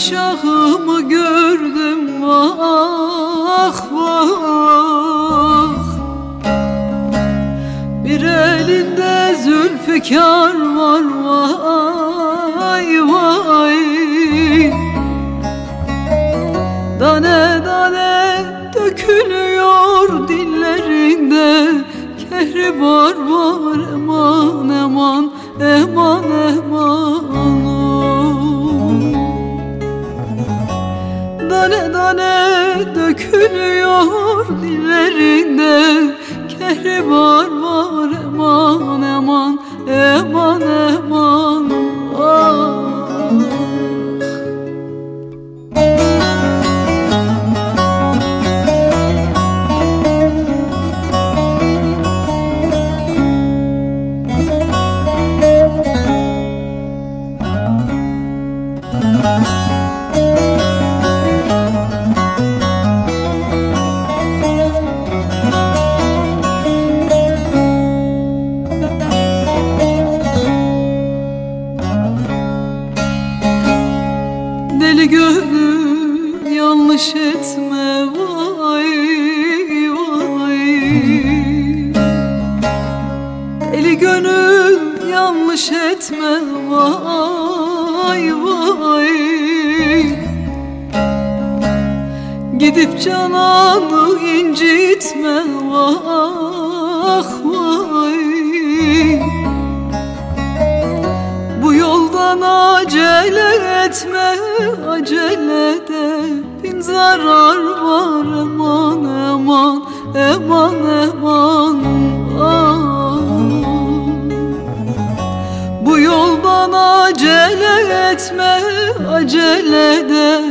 şahımı gördüm vah vah. Bir elinde zülfikar var vay vay. Dane dane dökülüyor dillerinde Kehri var var eman eman eman eman dökülüyor dillerinde Kehri var var eman eman eman eman Deli gönlüm yanlış etme vay vay. Deli gönül yanlış etme vay vay. Gidip cananı incitme vah etme acelede bin zarar var eman eman eman eman. Bu yoldan acele etme acelede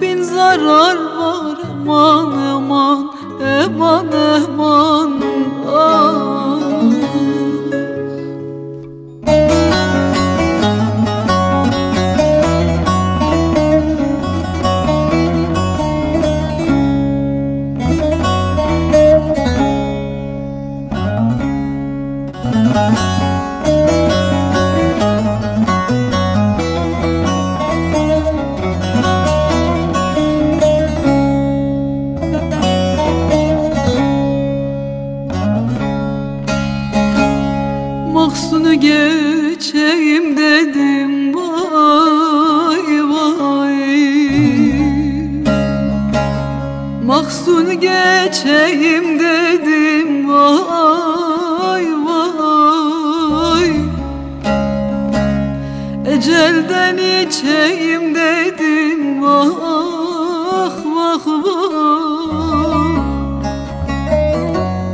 bin zarar var Mahsunu geçeyim dedim vay vay. Mahsunu geçeyim dedim vay vay. Ecelden içeyim dedim vah vah vah.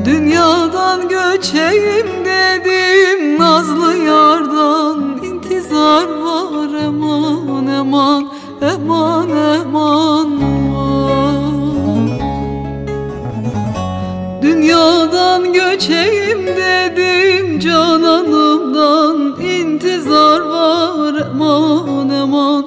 Dünyadan göçeyim Dünyadan göçeyim dedim cananımdan intizar var. Eman eman eman